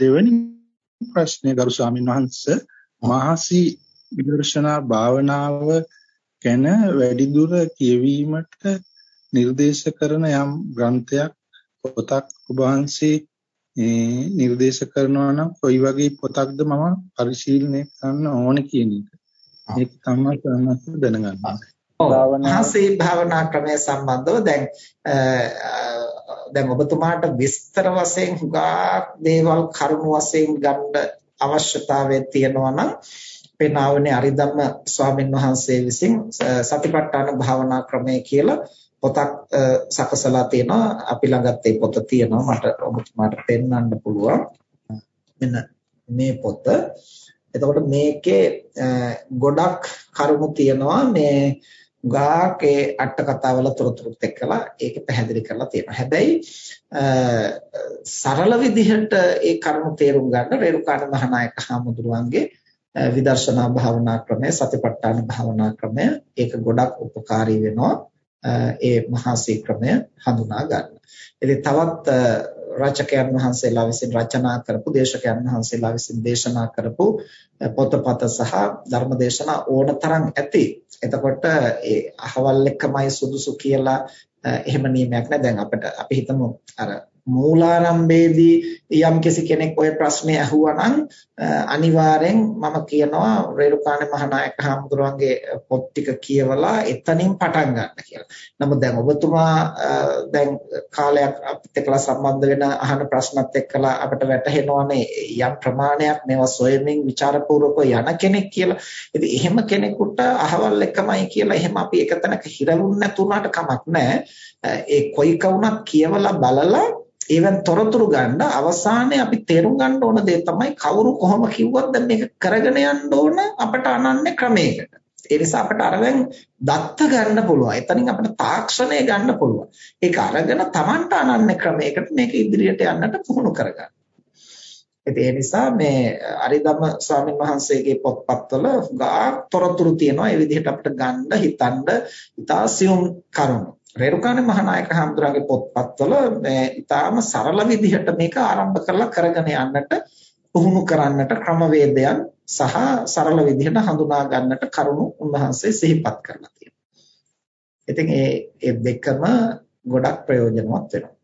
දෙවෙනි ප්‍රශ්නේ ගරු ස්වාමීන් වහන්සේ මහසි විදර්ශනා භාවනාව ගැන වැඩිදුර කියවීමට නිර්දේශ කරන යම් ග්‍රන්ථයක් පොතක් ඔබ වහන්සේ නිර්දේශ කරනවා නම් කොයි වගේ පොතක්ද මම පරිශීලනය කරන්න ඕනේ කියන එක. ඒක තමයි සම්මත දැනගන්න. මහසී භාවනා ක්‍රමය සම්බන්ධව දැන් දැන් ඔබතුමාට විස්තර වශයෙන් හුඟා දේවල් කරුණු වශයෙන් ගන්න අවශ්‍යතාවය තියෙනවා නම් පෙනාවනේ අරිදම්ම ස්වාමීන් වහන්සේ විසින් සතිපට්ඨාන භාවනා ක්‍රමය කියලා පොතක් සකසලා තියෙනවා අපි ළඟත් ඒ පොත තියෙනවා. මට ඔබතුමාට පෙන්වන්න පුළුවන්. මෙන්න මේ පොත. එතකොට මේකේ ගොඩක් කරුණු තියෙනවා. මේ ගාකේ අට කතාවල තොරතුරුත් එක්කලා ඒක පැහැදිලි කරලා තියෙනවා. හැබැයි සරල විදිහට ඒ කරුණු තේරුම් ගන්න රේරුකාණ මහානායක හාමුදුරුවන්ගේ විදර්ශනා භාවනා ක්‍රමය සතිපට්ඨාන භාවනා ක්‍රමය ඒක ගොඩක් උපකාරී වෙනවා. ඒ මහා ක්‍රමය හඳුනා ගන්න. ඉතින් තවත් රචකයන් වහන්සේලා විසින් රචනා කරපු දේශකයන් වහන්සේලා විසින් දේශනා කරපු පොතපත සහ ධර්මදේශනා ඕනතරම් ඇති. එතකොට ඒ අහවල් එක්කමයි සුදුසු කියලා එහෙම නියමයක් නැහැ. දැන් අපිට අපි හිතමු අර මූලාරම්භයේදී යම්කිසි කෙනෙක් ওই ප්‍රශ්නේ අහුවා නම් අනිවාර්යෙන් මම කියනවා රේරුකාණ මහනායක හාමුදුරුවන්ගේ පොත් ටික කියවලා එතනින් පටන් ගන්න කියලා. නමුත් දැන් ඔබතුමා දැන් කාලයක් අපිට එක්කලා සම්බන්ධ වෙන අහන ප්‍රශ්නත් එක්කලා අපිට වැටහෙනවානේ යම් ප්‍රමාණයක් මේවා සොයමින් ਵਿਚාරපූර්වක යන කෙනෙක් කියලා. ඉතින් එහෙම කෙනෙකුට අහවල් එකමයි කියලා එහෙම අපි එකතැනක හිරලුන් නැතුණාට කමක් නැහැ. ඒ කොයි කවුණක් කියවලා බලලා ඒවෙන් තොරතුරු ගන්න අවසානයේ අපි තේරුම් ගන්න ඕන දේ තමයි කවුරු කොහොම කිව්වත් දැන් මේක කරගෙන යන්න ඕන අපට අනන්‍ය ක්‍රමයකට. ඒ නිසා අපට අරවෙන් දත්ත ගන්න පුළුවන්. එතනින් අපිට තාක්ෂණය ගන්න පුළුවන්. ඒක අරගෙන Tamanට අනන්‍ය ක්‍රමයකට මේක ඉදිරියට යන්නට පුහුණු කරගන්න. ඒ නිසා මේ අරිදම ස්වාමීන් වහන්සේගේ පොත්පත්වල ගා තොරතුරු තියෙනවා. ඒ විදිහට අපිට ගන්න හිතන්න ඉතා සියුම් කරුණු. රේරුකාණ මහානායක හඳුරාගේ පොත්පත්වල මේ ඊටාම සරල විදිහට මේක ආරම්භ කරලා කරගෙන යන්නට පුහුණු කරන්නට ක්‍රමවේදයන් සහ සරල විදිහට හඳුනා ගන්නට කරුණු උන්වහන්සේ සිහිපත් කරලා තියෙනවා. ඉතින් ඒ ඒ දෙකම ගොඩක් ප්‍රයෝජනවත් වෙනවා.